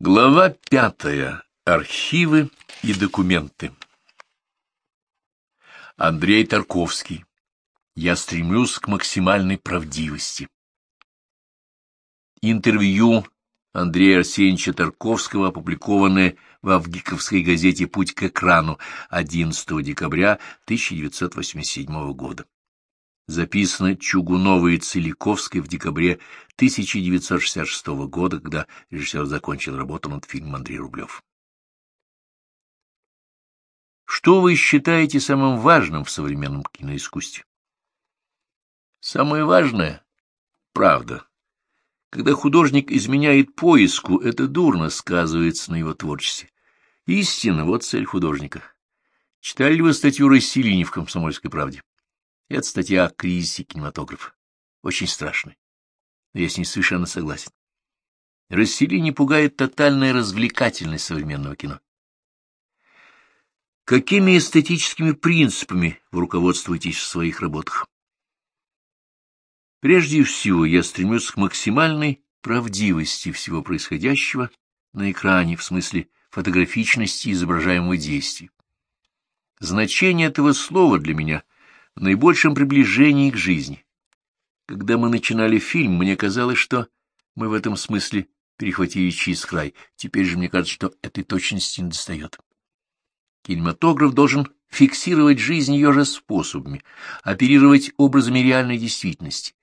Глава пятая. Архивы и документы. Андрей Тарковский. Я стремлюсь к максимальной правдивости. Интервью Андрея Арсеньевича Тарковского, опубликованное в Авгиковской газете «Путь к экрану» 11 декабря 1987 года записано Чугуновой и Целиковской в декабре 1966 года, когда режиссер закончил работу над фильмом Андрей Рублев. Что вы считаете самым важным в современном киноискусстве? Самое важное — правда. Когда художник изменяет поиску, это дурно сказывается на его творчестве. Истина — вот цель художника. Читали ли вы статью Расселини в «Комсомольской правде»? Это статья о кризисе кинематографа. Очень страшная. Но я с ней совершенно согласен. Расселение пугает тотальная развлекательность современного кино. Какими эстетическими принципами вы руководствуетесь в своих работах? Прежде всего, я стремлюсь к максимальной правдивости всего происходящего на экране, в смысле фотографичности изображаемого действия. Значение этого слова для меня в наибольшем приближении к жизни. Когда мы начинали фильм, мне казалось, что мы в этом смысле перехватили через край. Теперь же мне кажется, что этой точности не достает. Кинематограф должен фиксировать жизнь ее же способами, оперировать образами реальной действительности.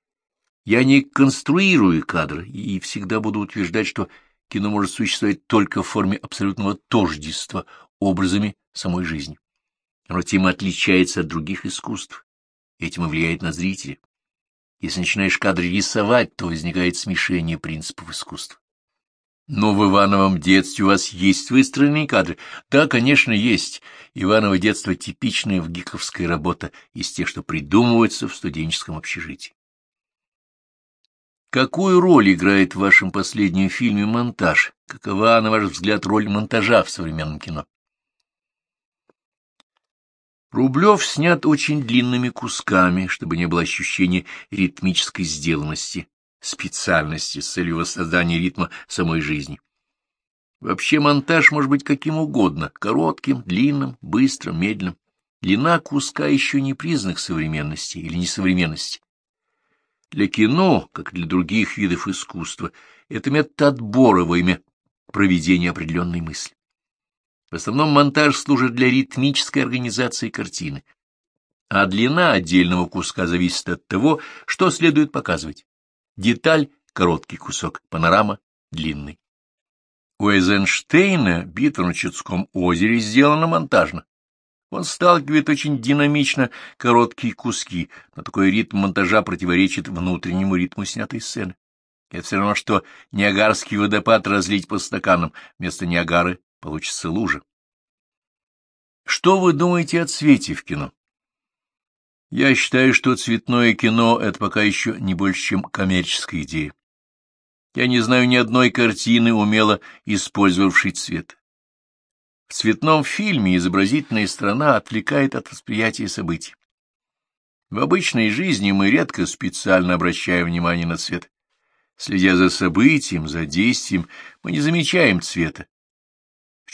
Я не конструирую кадры и всегда буду утверждать, что кино может существовать только в форме абсолютного тождества образами самой жизни. Оно тем отличается от других искусств, этим и влияет на зрителя. Если начинаешь кадр рисовать, то возникает смешение принципов искусства. Но в Ивановом детстве у вас есть выстроенные кадры? Да, конечно, есть. Иваново детство — типичная в гиковская работа из тех, что придумываются в студенческом общежитии. Какую роль играет в вашем последнем фильме монтаж? Какова, на ваш взгляд, роль монтажа в современном кино? Рублев снят очень длинными кусками, чтобы не было ощущения ритмической сделанности, специальности с целью воссоздания ритма самой жизни. Вообще монтаж может быть каким угодно, коротким, длинным, быстрым, медленным. Длина куска еще не признак современности или несовременности. Для кино, как для других видов искусства, это метод отбора во имя проведения определенной мысли. В основном монтаж служит для ритмической организации картины, а длина отдельного куска зависит от того, что следует показывать. Деталь — короткий кусок, панорама — длинный. У Эйзенштейна битва на Чудском озере сделана монтажно. Он сталкивает очень динамично короткие куски, но такой ритм монтажа противоречит внутреннему ритму снятой сцены. Это все равно, что Ниагарский водопад разлить по стаканам, вместо Ниагары получится лужа. Что вы думаете о цвете в кино? Я считаю, что цветное кино — это пока еще не больше, чем коммерческая идея. Я не знаю ни одной картины, умело использовавшей цвет. В цветном фильме изобразительная страна отвлекает от восприятия событий. В обычной жизни мы редко специально обращаем внимание на цвет. Следя за событием, за действием, мы не замечаем цвета,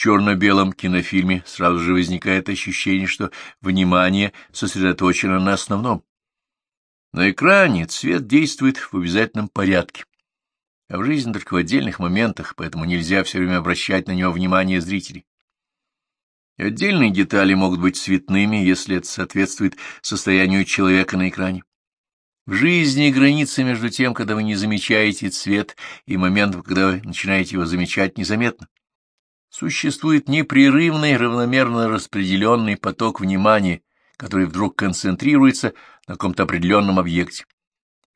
черно-белом кинофильме сразу же возникает ощущение, что внимание сосредоточено на основном. На экране цвет действует в обязательном порядке, а в жизни только в отдельных моментах, поэтому нельзя все время обращать на него внимание зрителей. Отдельные детали могут быть цветными, если это соответствует состоянию человека на экране. В жизни граница между тем, когда вы не замечаете цвет, и моментом, когда вы начинаете его замечать, незаметно. Существует непрерывный, равномерно распределенный поток внимания, который вдруг концентрируется на каком-то определенном объекте.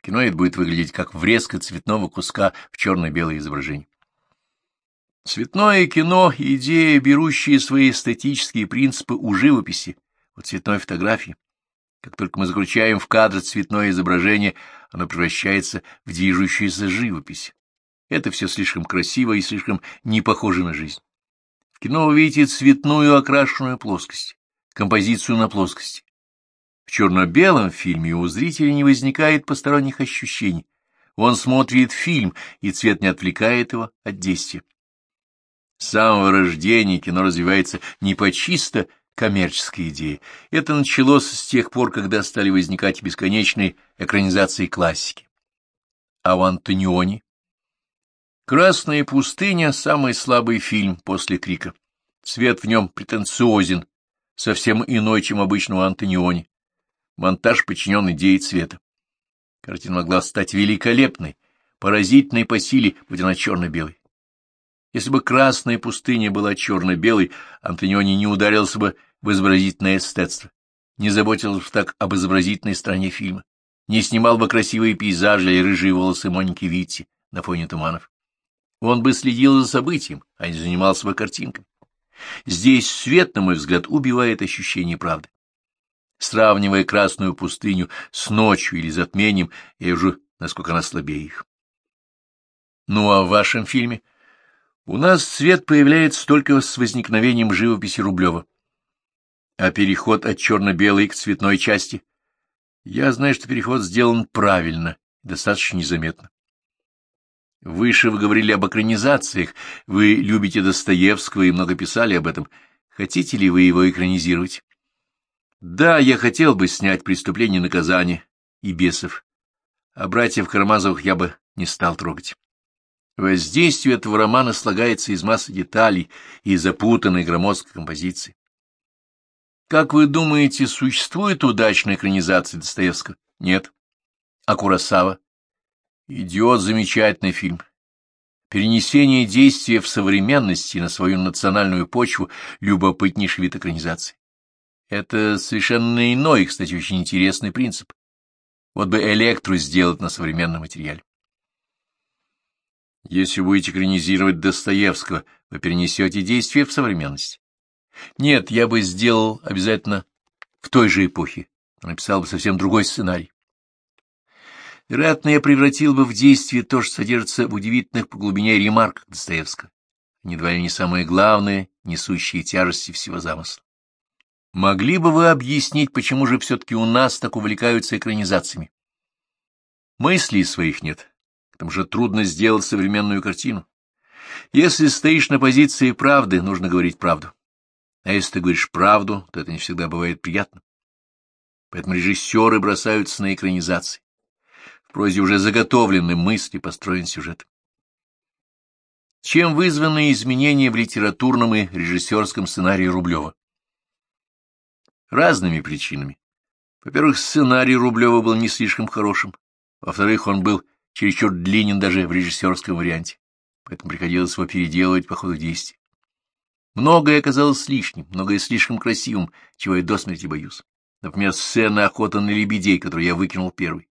Кино будет выглядеть как врезка цветного куска в черно-белое изображение. Цветное кино — идея, берущая свои эстетические принципы у живописи, у цветной фотографии. Как только мы заключаем в кадр цветное изображение, оно превращается в движущуюся живопись. Это все слишком красиво и слишком не похоже на жизнь. В кино вы видите цветную окрашенную плоскость, композицию на плоскости. В черно-белом фильме у зрителя не возникает посторонних ощущений. Он смотрит фильм, и цвет не отвлекает его от действия. С самого рождения кино развивается не по чисто коммерческой идее. Это началось с тех пор, когда стали возникать бесконечные экранизации классики. А в Антониони? «Красная пустыня» — самый слабый фильм после «Крика». Цвет в нем претенциозен, совсем иной, чем обычно у Антониони. Монтаж подчинен идее цвета. Картина могла стать великолепной, поразительной по силе, будь она черно-белой. Если бы красная пустыня была черно-белой, Антониони не ударился бы в изобразительное эстетство, не заботился бы так об изобразительной стороне фильма, не снимал бы красивые пейзажи и рыжие волосы Моники Витти на фоне туманов. Он бы следил за событием, а не занимался бы картинками. Здесь свет, на мой взгляд, убивает ощущение правды. Сравнивая красную пустыню с ночью или затмением, я вижу, насколько она слабее их. Ну, а в вашем фильме? У нас цвет появляется только с возникновением живописи Рублева. А переход от черно-белой к цветной части? Я знаю, что переход сделан правильно, достаточно незаметно. Выше вы говорили об экранизациях. Вы любите Достоевского и много писали об этом. Хотите ли вы его экранизировать? Да, я хотел бы снять «Преступление и наказание» и «Бесов». А братьев Карамазовых я бы не стал трогать. Воздействие этого романа слагается из массы деталей и запутанной громоздкой композиции. Как вы думаете, существует удачная экранизация Достоевского? Нет. А Куросава? Идиот — замечательный фильм. Перенесение действия в современности на свою национальную почву — любопытнейший вид экранизации. Это совершенно иной, кстати, очень интересный принцип. Вот бы электру сделать на современном материале. Если будете экранизировать Достоевского, вы перенесете действие в современность. Нет, я бы сделал обязательно в той же эпохе, написал бы совсем другой сценарий. Вероятно, я превратил бы в действие то, что содержится в удивительных по глубине ремарках Достоевского, едва ли не самое главное, несущие тяжести всего замысла. Могли бы вы объяснить, почему же все-таки у нас так увлекаются экранизациями? Мыслей своих нет, к тому же трудно сделать современную картину. Если стоишь на позиции правды, нужно говорить правду. А если ты говоришь правду, то это не всегда бывает приятно. Поэтому режиссеры бросаются на экранизации. Прозе уже заготовлены мысли, построен сюжет. Чем вызваны изменения в литературном и режиссерском сценарии Рублева? Разными причинами. Во-первых, сценарий Рублева был не слишком хорошим. Во-вторых, он был чересчур длинен даже в режиссерском варианте, поэтому приходилось его переделывать по ходу действия. Многое оказалось лишним, многое слишком красивым, чего я до смерти боюсь. Например, сцена охоты на лебедей, которую я выкинул первой.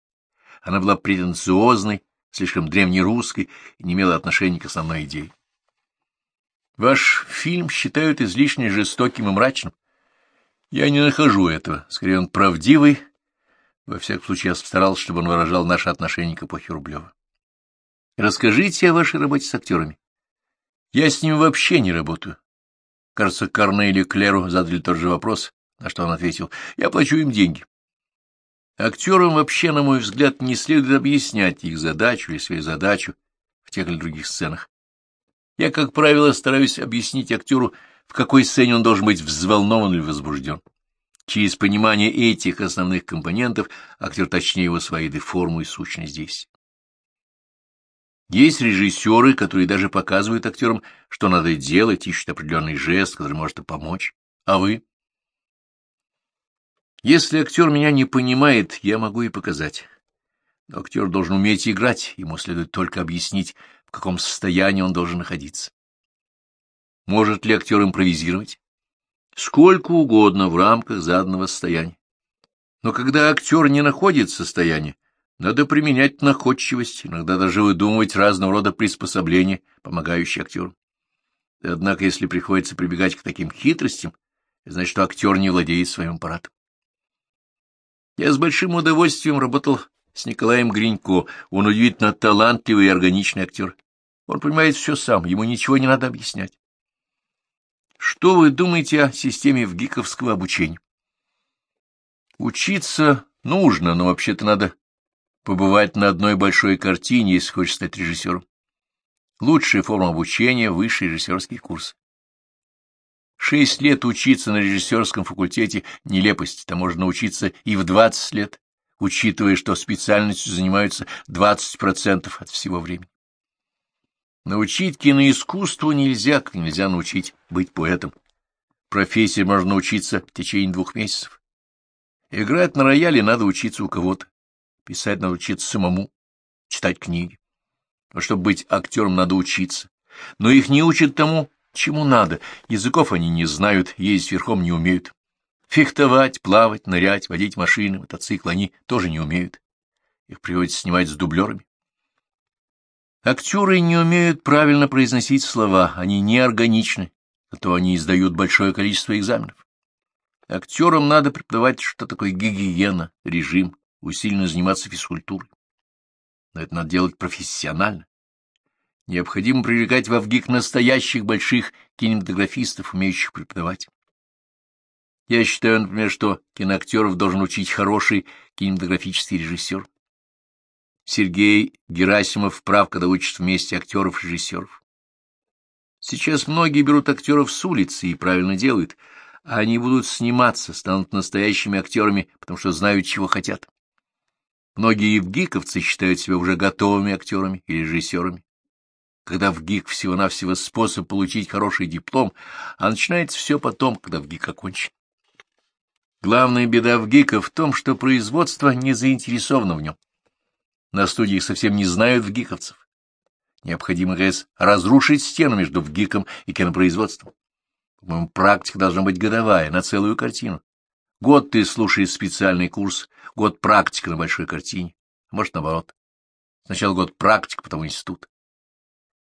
Она была претенциозной, слишком древнерусской и не имела отношения к основной идее. Ваш фильм считают излишне жестоким и мрачным. Я не нахожу этого. Скорее, он правдивый, во всяком случае, я старался, чтобы он выражал наше отношение к эпохе Рублева. Расскажите о вашей работе с актерами. Я с ними вообще не работаю. Кажется, Корнелию Клеру задали тот же вопрос, на что он ответил. Я плачу им деньги. Актерам вообще, на мой взгляд, не следует объяснять их задачу или свою задачу в тех или других сценах. Я, как правило, стараюсь объяснить актеру, в какой сцене он должен быть взволнован или возбужден. Через понимание этих основных компонентов актер точнее его своей форму и сущность здесь. Есть режиссеры, которые даже показывают актерам, что надо делать, ищут определенный жест, который может помочь. А вы? Если актер меня не понимает, я могу и показать. Но актер должен уметь играть, ему следует только объяснить, в каком состоянии он должен находиться. Может ли актер импровизировать? сколько угодно в рамках заданного состояния. Но когда актер не находит состояния, надо применять находчивость, иногда даже выдумывать разного рода приспособления, помогающие актеру. Однако, если приходится прибегать к таким хитростям, значит, актер не владеет своим аппаратом. Я с большим удовольствием работал с Николаем Гринько. Он удивительно талантливый и органичный актер. Он понимает все сам, ему ничего не надо объяснять. Что вы думаете о системе вгиковского обучения? Учиться нужно, но вообще-то надо побывать на одной большой картине, если хочешь стать режиссером. Лучшая форма обучения — высший режиссерский курс. Шесть лет учиться на режиссерском факультете — нелепость, там можно учиться и в двадцать лет, учитывая, что специальностью занимаются двадцать процентов от всего времени. Научить киноискусству нельзя, как нельзя научить быть поэтом. Профессии можно учиться в течение двух месяцев. Играть на рояле надо учиться у кого-то. Писать надо учиться самому, читать книги. Но чтобы быть актером, надо учиться. Но их не учат тому, чему надо. Языков они не знают, ездить верхом не умеют. Фехтовать, плавать, нырять, водить машины, мотоциклы они тоже не умеют. Их приходится снимать с дублерами. Актеры не умеют правильно произносить слова, они неорганичны, зато они издают большое количество экзаменов. Актерам надо преподавать, что такое гигиена, режим, усиленно заниматься физкультурой. Но это надо делать профессионально. Необходимо привлекать в ВГИК настоящих больших кинематографистов, умеющих преподавать. Я считаю, например, что киноактеров должен учить хороший кинематографический режиссер. Сергей Герасимов прав, когда учит вместе актеров и режиссеров. Сейчас многие берут актеров с улицы и правильно делают — они будут сниматься, станут настоящими актерами, потому что знают, чего хотят. Многие евгиковцы считают себя уже готовыми актерами и режиссерами. Когда в ГИК всего-навсего способ получить хороший диплом, а начинается все потом, когда в ГИК окончен. Главная беда в ГИКа в том, что производство не заинтересовано в нем. На студиях совсем не знают в ГИКовцев. Необходимо, ГС, разрушить стену между ВГИКом и кинопроизводством. По-моему, практика должна быть годовая, на целую картину. Год ты слушаешь специальный курс, год практика на большой картине. Может, наоборот. Сначала год практика, потом институт.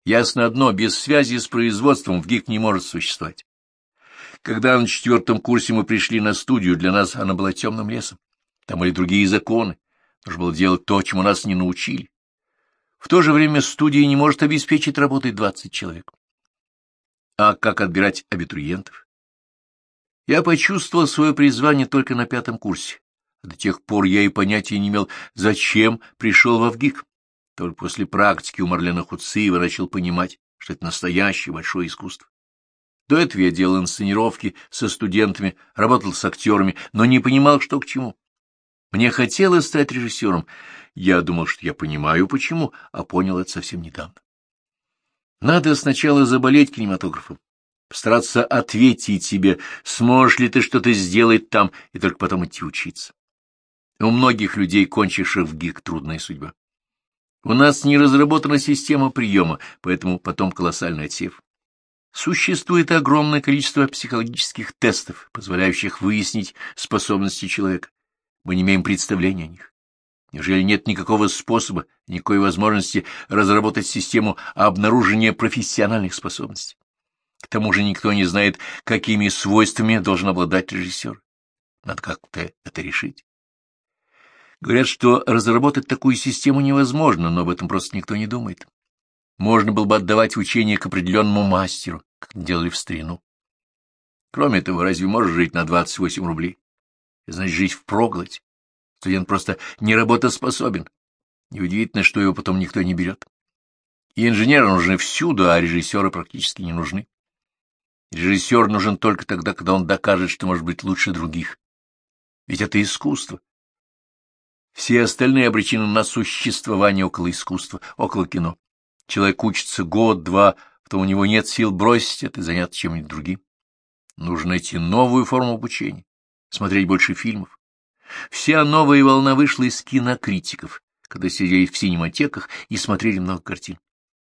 Ясно одно, без связи с производством в ГИК не может существовать. Когда на четвертом курсе мы пришли на студию, для нас она была темным лесом. Там были другие законы. Нужно было делать то, чему нас не научили. В то же время студия не может обеспечить работой 20 человек. А как отбирать абитуриентов? Я почувствовал свое призвание только на пятом курсе. До тех пор я и понятия не имел, зачем пришел в ВГИК. Только после практики у Марлена Хуциева начал понимать, что это настоящее большое искусство. До этого я делал инсценировки со студентами, работал с актерами, но не понимал, что к чему. Мне хотелось стать режиссером. Я думал, что я понимаю, почему, а понял это совсем недавно. Надо сначала заболеть кинематографом, постараться ответить себе, сможешь ли ты что-то сделать там, и только потом идти учиться. У многих людей, кончивших в ГИК, трудная судьба. У нас не разработана система приема, поэтому потом колоссальный отсев. Существует огромное количество психологических тестов, позволяющих выяснить способности человека. Мы не имеем представления о них. Неужели нет никакого способа, никакой возможности разработать систему обнаружения профессиональных способностей? К тому же никто не знает, какими свойствами должен обладать режиссер. Надо как-то это решить. Говорят, что разработать такую систему невозможно, но об этом просто никто не думает. Можно было бы отдавать учение к определенному мастеру, как делали в старину. Кроме того, разве можешь жить на 28 рублей? Значит, жить впроголодь. Студент просто неработоспособен. Неудивительно, что его потом никто не берет. И инженеры нужны всюду, а режиссеры практически не нужны. Режиссер нужен только тогда, когда он докажет, что может быть лучше других. Ведь это искусство. Все остальные обречены на существование около искусства, около кино. Человек учится год-два, потом у него нет сил бросить это и заняться чем-нибудь другим. Нужно найти новую форму обучения, смотреть больше фильмов, Вся новая волна вышла из кинокритиков, когда сидели в синематеках и смотрели много картин.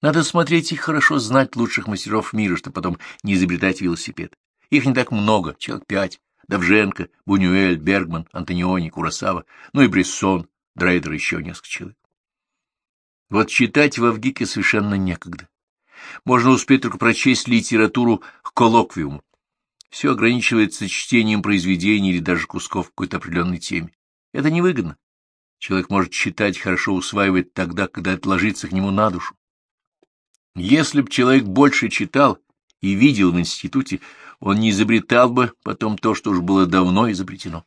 Надо смотреть их хорошо, знать лучших мастеров мира, чтобы потом не изобретать велосипед. Их не так много, человек пять. Давженко, Бунюэль, Бергман, Антониони, Курасава, ну и Брессон, Дрейдер еще несколько человек. Вот читать в Авгике совершенно некогда. Можно успеть только прочесть литературу к коллоквиуму, все ограничивается чтением произведений или даже кусков какой-то определенной теме. Это невыгодно. Человек может читать, хорошо усваивать тогда, когда это ложится к нему на душу. Если б человек больше читал и видел в институте, он не изобретал бы потом то, что уж было давно изобретено.